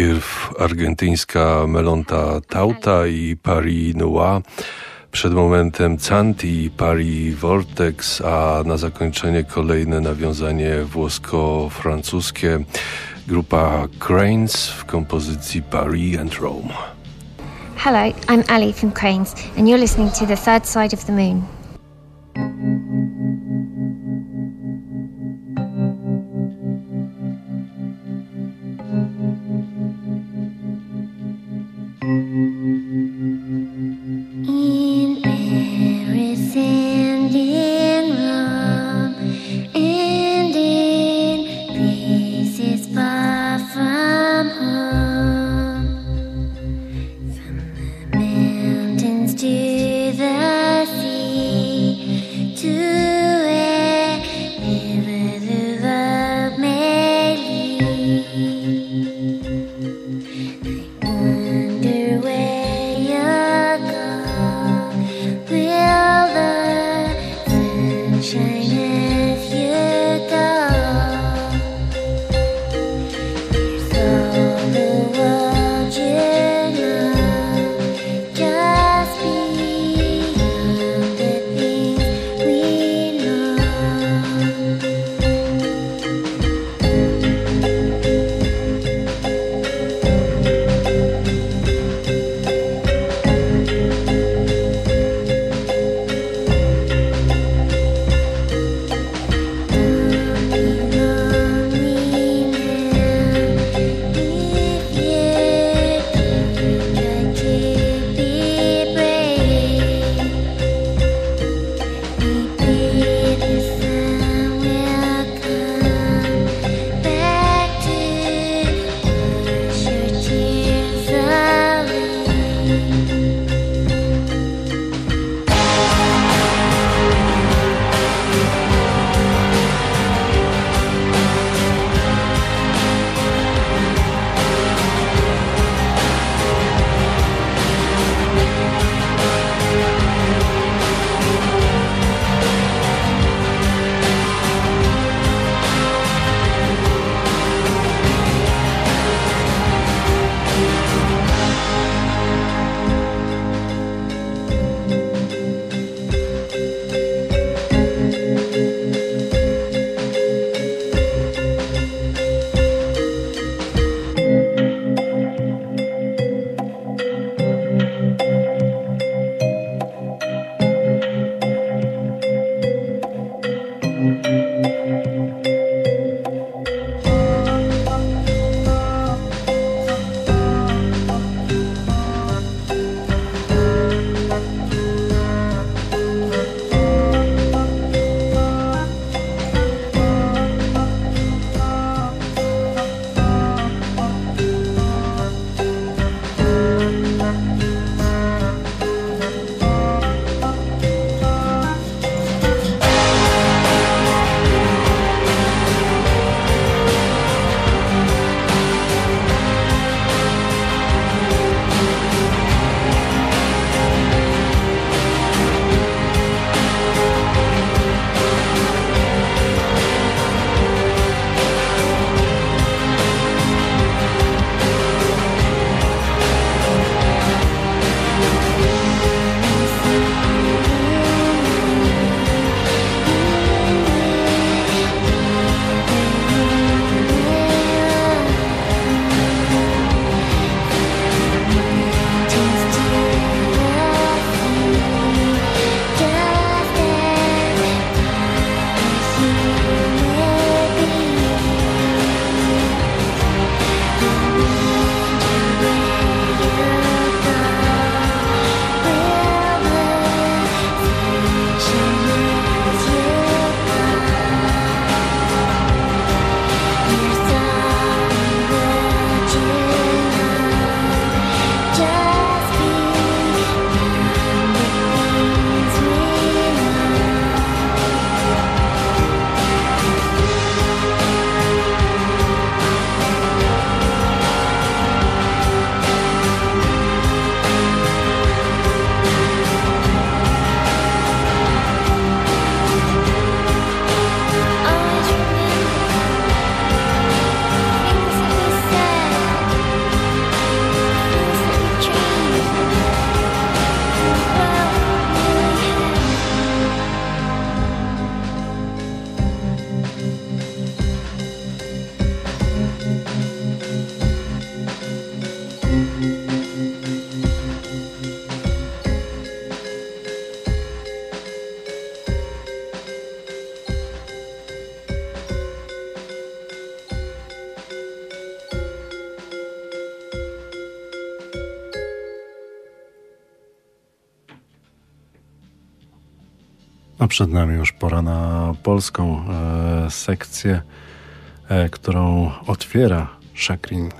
Najpierw argentyńska melonta Tauta i Paris Noir, przed momentem Canti i Paris Vortex, a na zakończenie kolejne nawiązanie włosko-francuskie grupa Cranes w kompozycji Paris and Rome. Hello, I'm Ali from Cranes and you're listening to The Third Side of the Moon. Przed nami już pora na polską e, sekcję, e, którą otwiera Szakrin.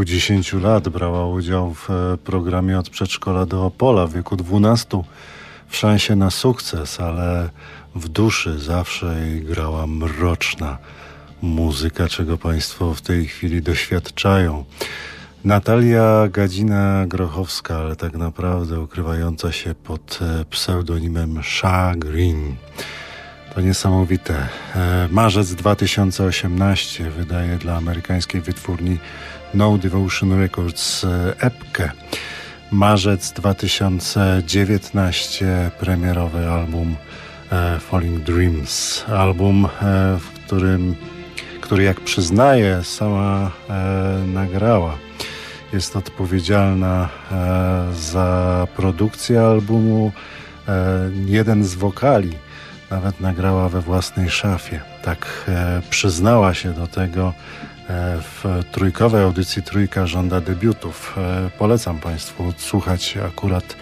Wieku 10 lat brała udział w e, programie Od Przedszkola do Opola. W wieku 12 w szansie na sukces, ale w duszy zawsze grała mroczna muzyka, czego Państwo w tej chwili doświadczają. Natalia Gadzina-Grochowska, ale tak naprawdę ukrywająca się pod e, pseudonimem Sha Green. To niesamowite. E, marzec 2018 wydaje dla amerykańskiej wytwórni No Devotion Records e, epkę. Marzec 2019 premierowy album Falling Dreams. Album, w którym, który jak przyznaje sama nagrała jest odpowiedzialna e, za produkcję albumu. E, jeden z wokali nawet nagrała we własnej szafie. Tak e, przyznała się do tego w trójkowej audycji Trójka żąda debiutów. Polecam Państwu odsłuchać akurat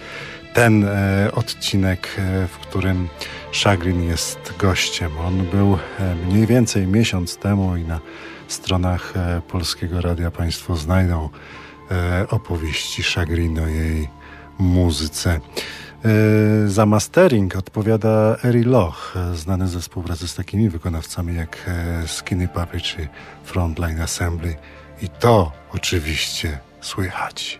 ten odcinek, w którym Szagrin jest gościem. On był mniej więcej miesiąc temu i na stronach Polskiego Radia Państwo znajdą E, opowieści Chagrino, jej muzyce. E, za mastering odpowiada Eri Loch, znany ze współpracy z takimi wykonawcami jak e, Skinny Puppy czy Frontline Assembly. I to oczywiście słychać.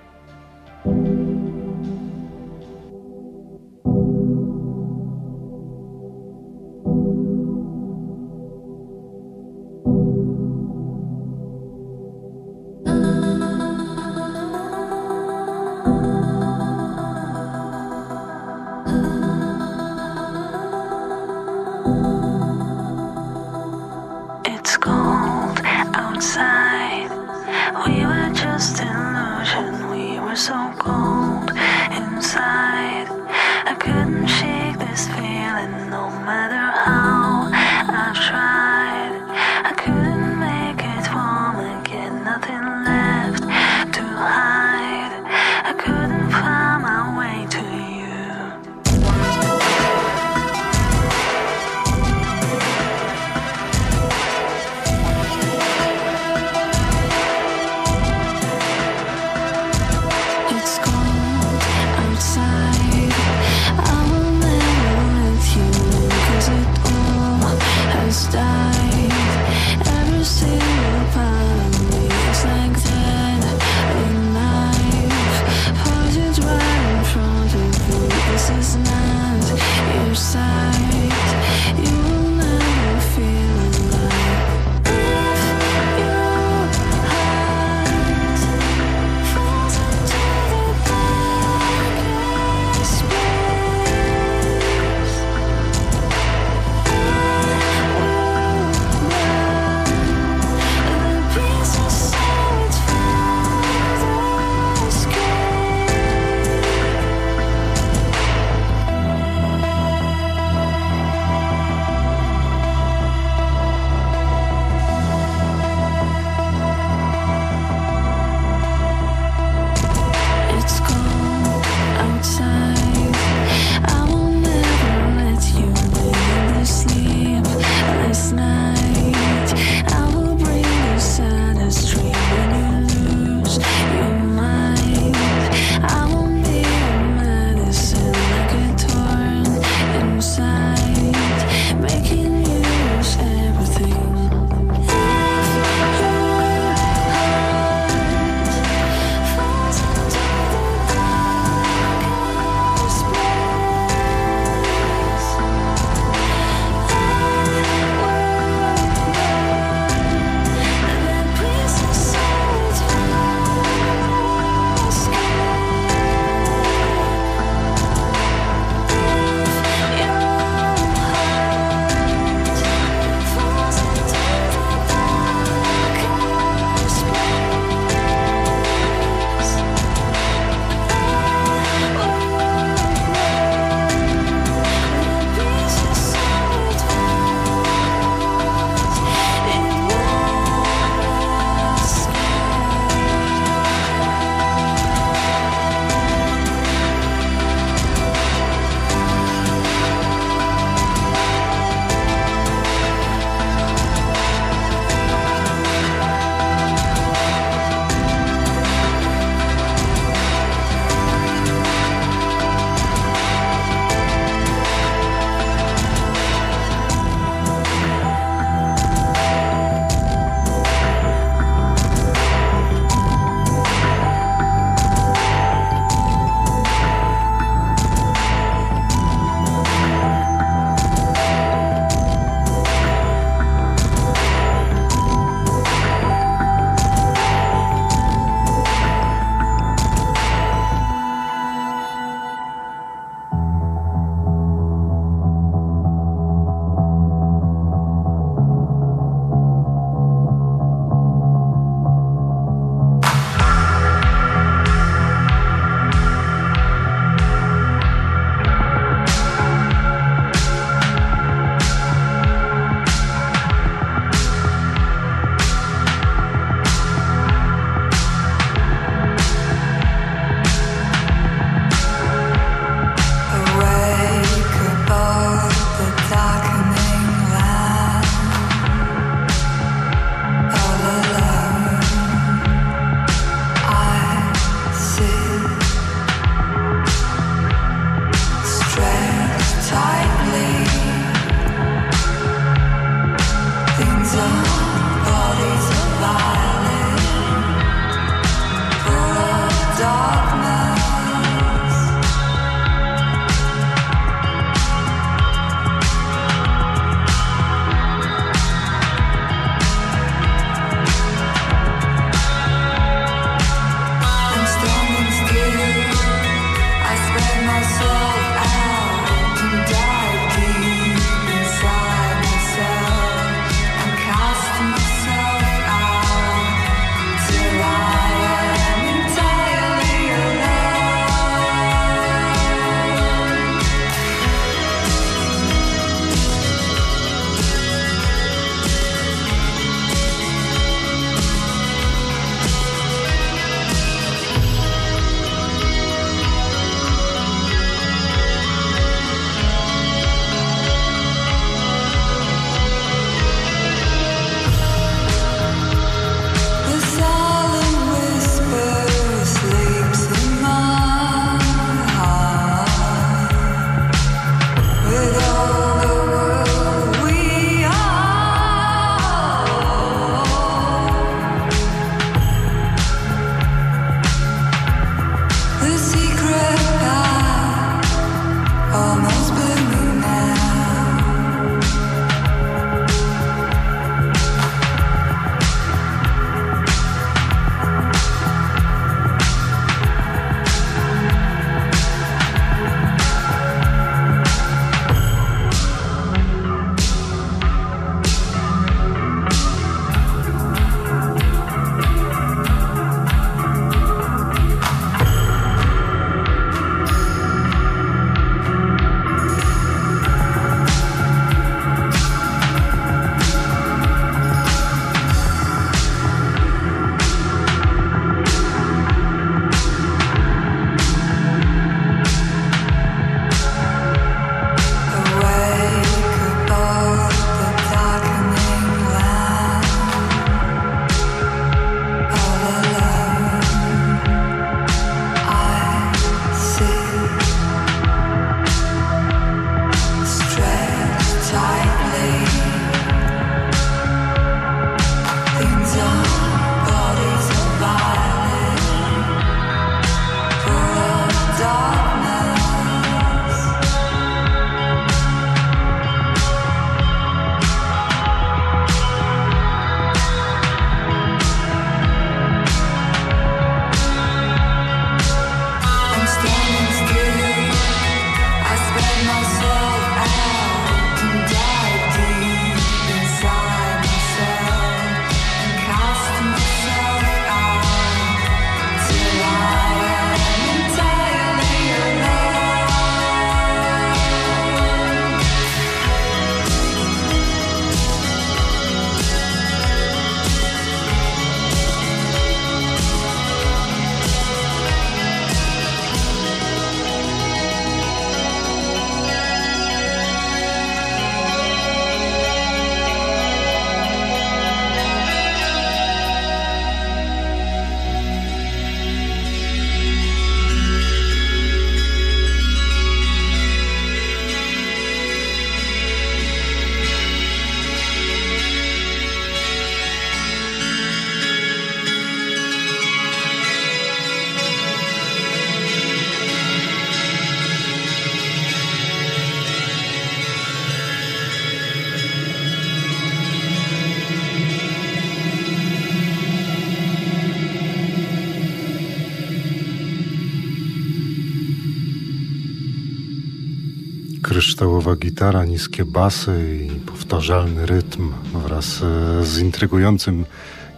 Kryształowa gitara, niskie basy i powtarzalny rytm wraz e, z intrygującym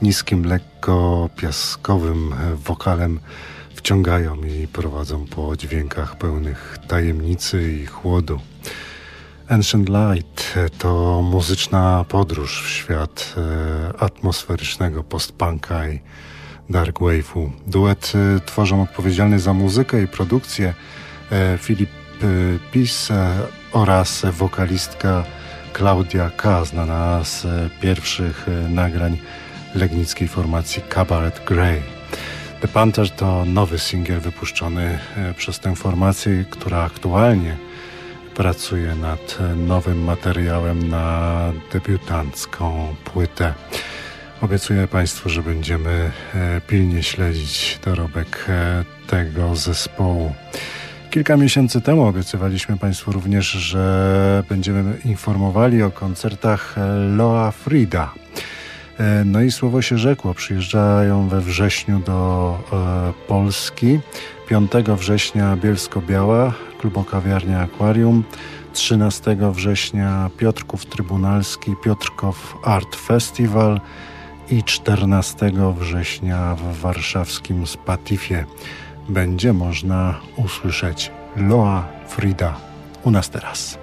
niskim, lekko piaskowym wokalem wciągają i prowadzą po dźwiękach pełnych tajemnicy i chłodu. Ancient Light to muzyczna podróż w świat e, atmosferycznego postpunka i dark wave'u. Duet e, tworzą odpowiedzialny za muzykę i produkcję Filip Pis oraz wokalistka Klaudia K., znana z pierwszych nagrań legnickiej formacji Cabaret Grey. The Panther to nowy singiel wypuszczony e, przez tę formację, która aktualnie pracuje nad nowym materiałem na debiutancką płytę. Obiecuję Państwu, że będziemy pilnie śledzić dorobek tego zespołu. Kilka miesięcy temu obiecywaliśmy Państwu również, że będziemy informowali o koncertach Loa Frida. E, no i słowo się rzekło, przyjeżdżają we wrześniu do e, Polski. 5 września Bielsko-Biała, klubokawiarnia Aquarium. 13 września Piotrków Trybunalski, Piotrkow Art Festival i 14 września w warszawskim Spatifie będzie można usłyszeć Loa Frida u nas teraz.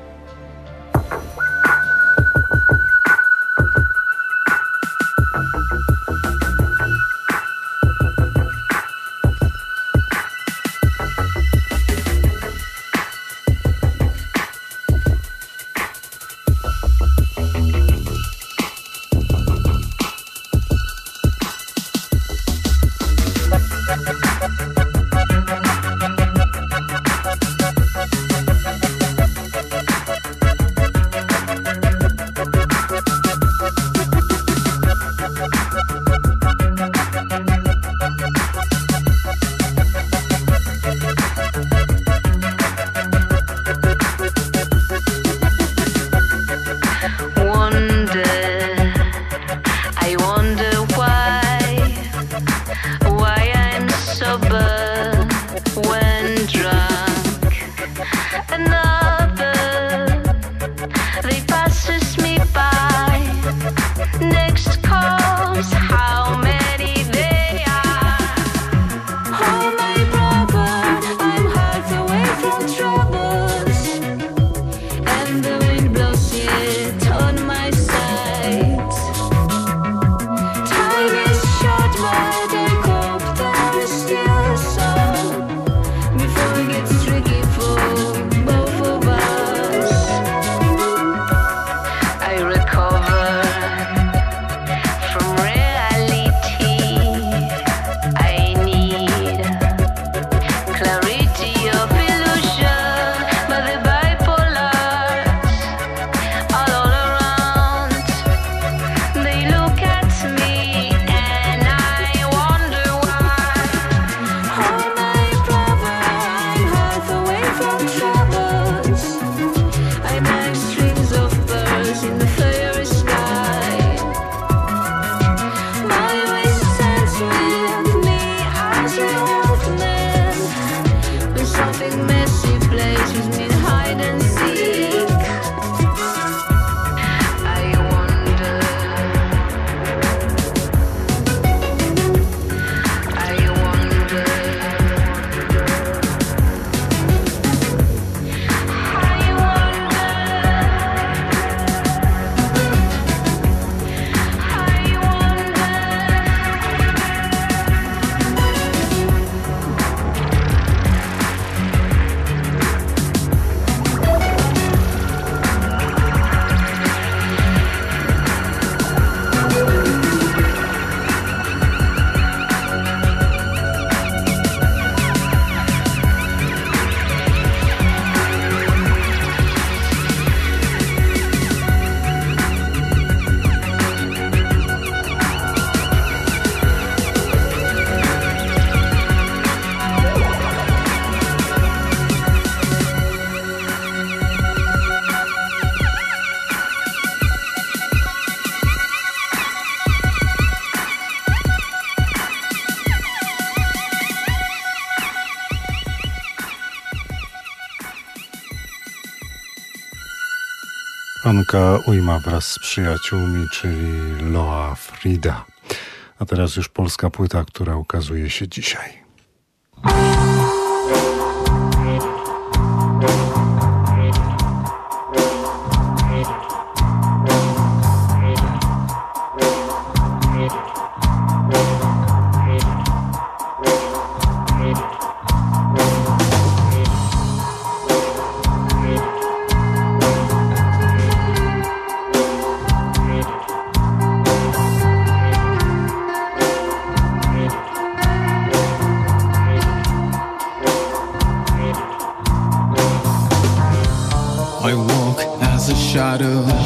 Ujma wraz z przyjaciółmi, czyli Loa Frida. A teraz już polska płyta, która ukazuje się dzisiaj. shadow.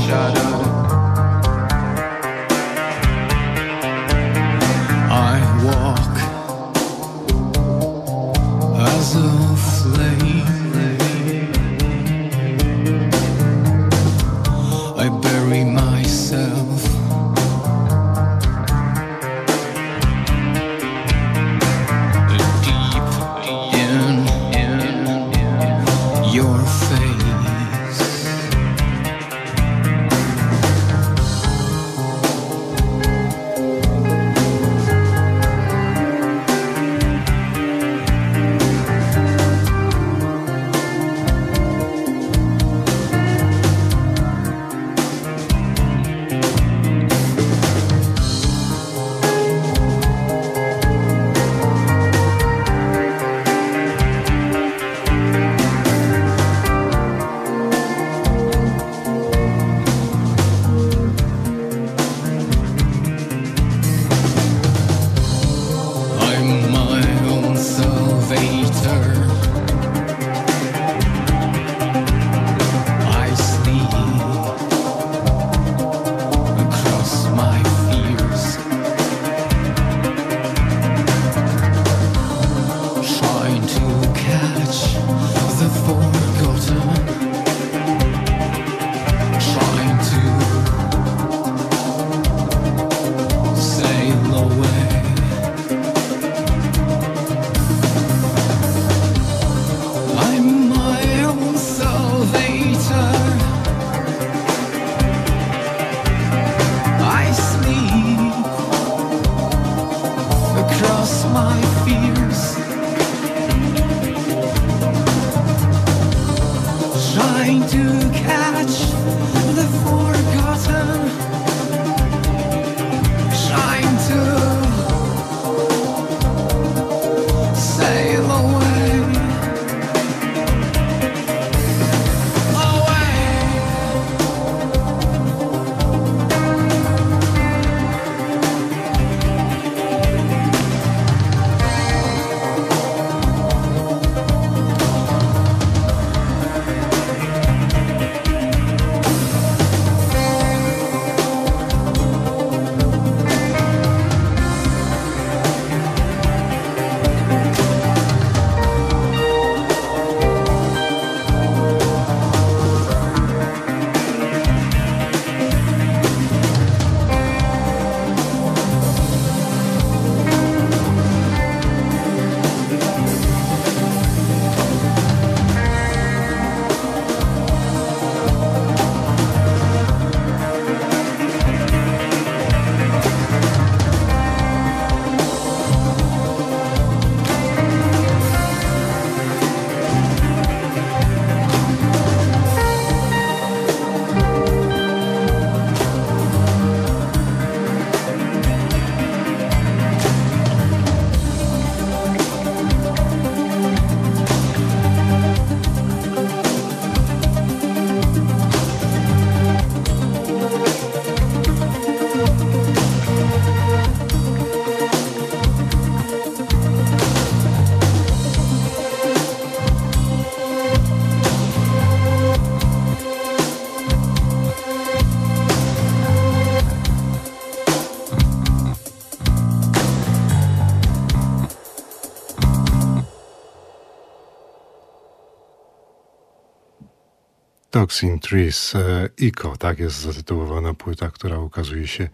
Toxin Trees e, Ico, tak jest zatytułowana płyta, która ukazuje się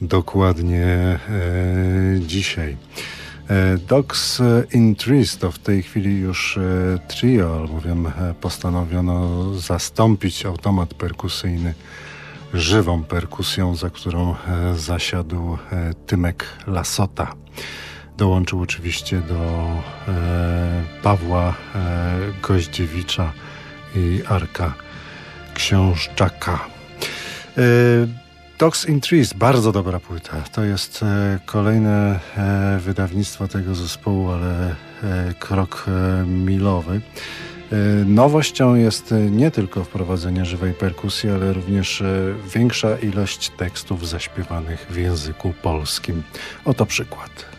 dokładnie e, dzisiaj. E, Dogs in Trees to w tej chwili już e, trio, albowiem e, postanowiono zastąpić automat perkusyjny żywą perkusją, za którą zasiadł Tymek Lasota. Dołączył oczywiście do Pawła Goździewicza Arka Książczaka. Dogs in Trees, bardzo dobra płyta. To jest e, kolejne e, wydawnictwo tego zespołu, ale e, krok e, milowy. E, nowością jest nie tylko wprowadzenie żywej perkusji, ale również e, większa ilość tekstów zaśpiewanych w języku polskim. Oto przykład.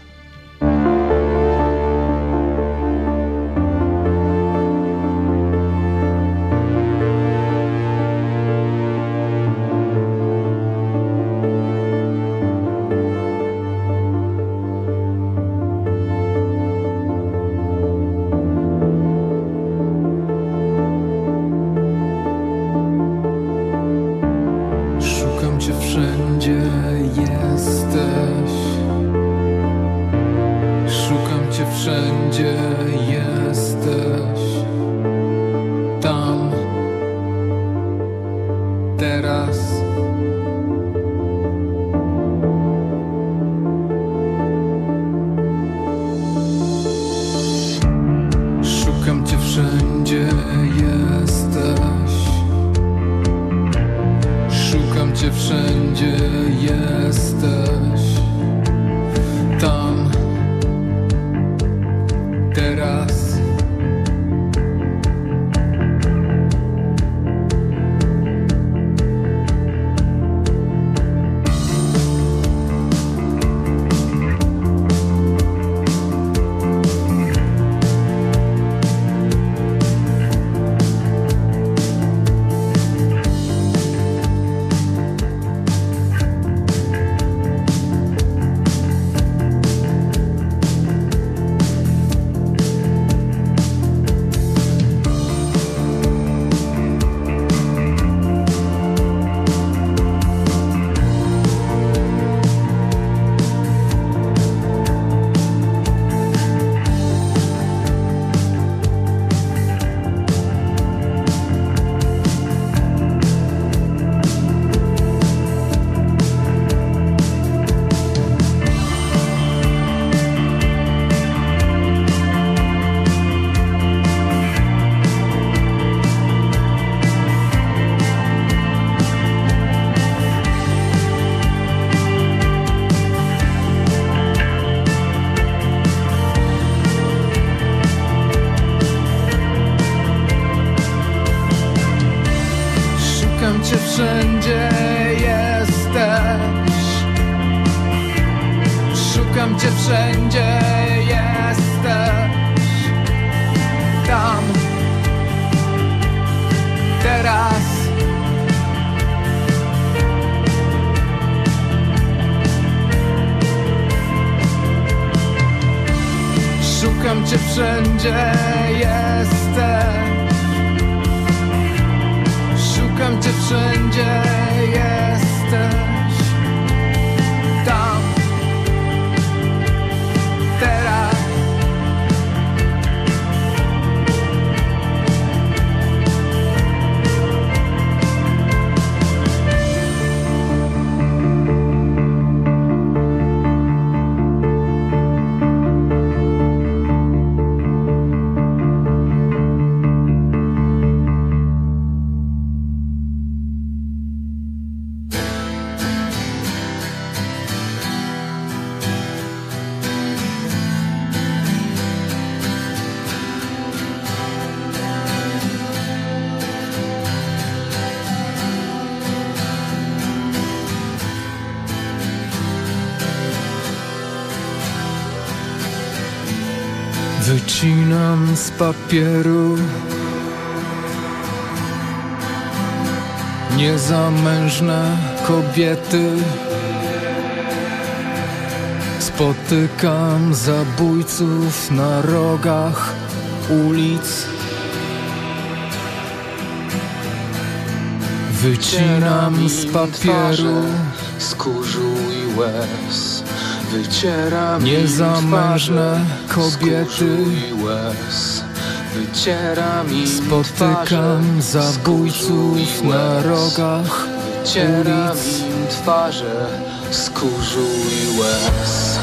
Wycinam z papieru. Niezamężne kobiety. Spotykam zabójców na rogach ulic. Wycinam z papieru. Skórzu i łez. Wyciera Niezamężne kobiety. Wyciera mi Spotykam zabójców na rogach Wyciera mi twarze z kurzu i łez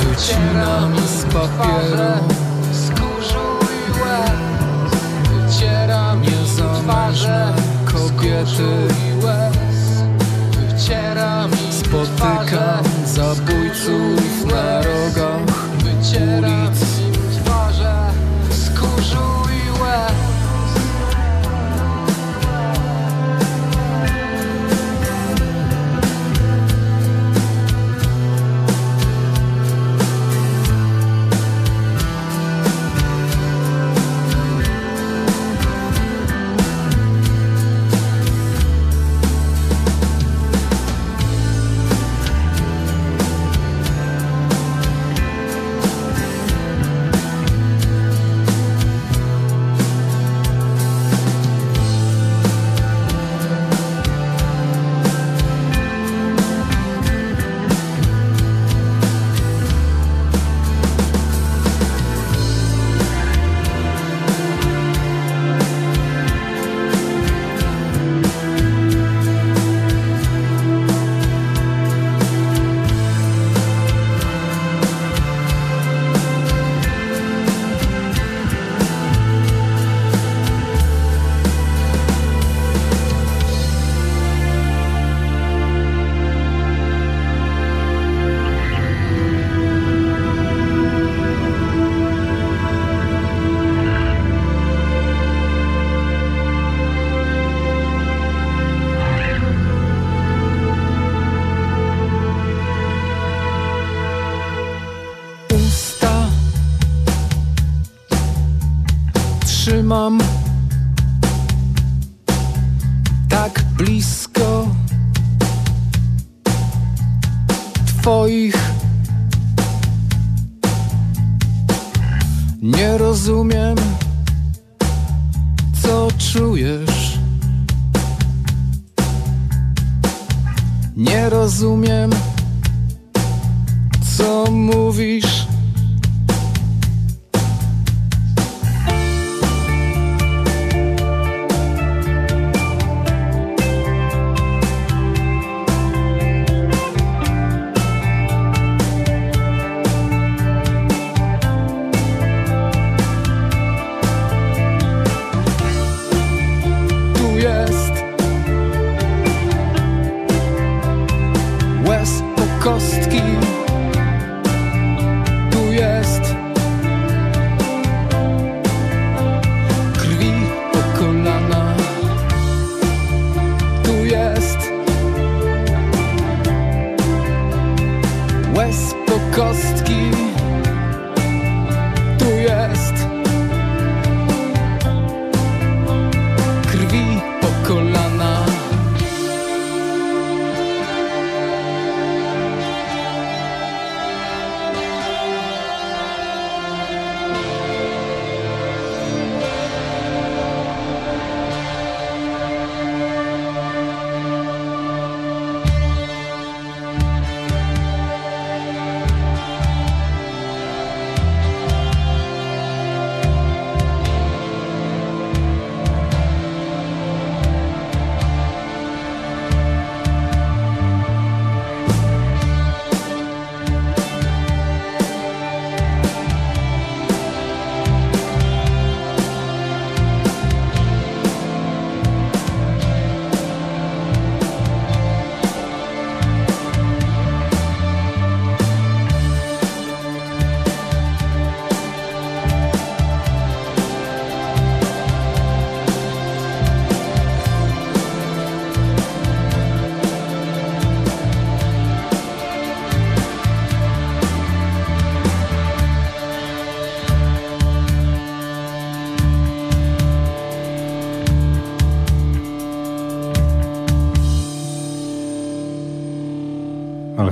Wycinam z papieru. z kurzu i łez Wycieram niezamężne kobiety. Wycieram Spotykam zabójców na rogach ulic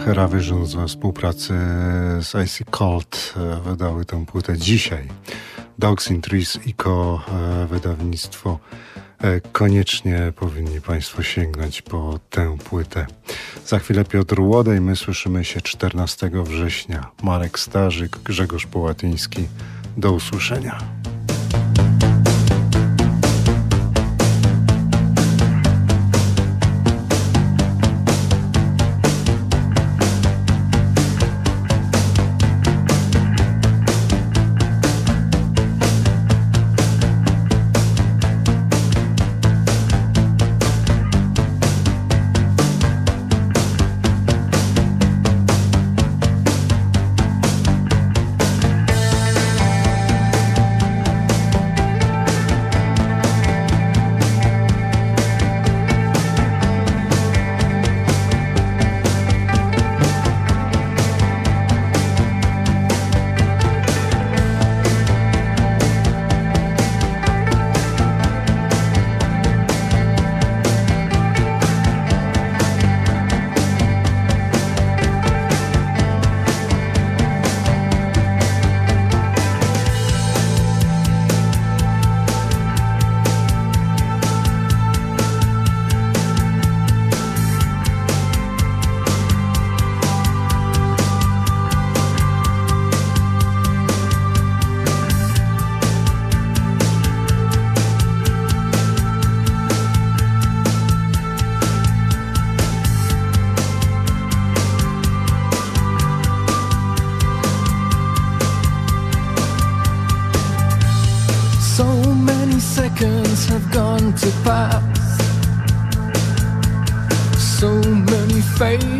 Hera Visions we współpracy z Icy Cold e, wydały tę płytę dzisiaj. Dogs in Trees Eco, e, wydawnictwo E, koniecznie powinni Państwo sięgnąć po tę płytę. Za chwilę Piotr Łodej, my słyszymy się 14 września. Marek Starzyk, Grzegorz Połatyński. Do usłyszenia. face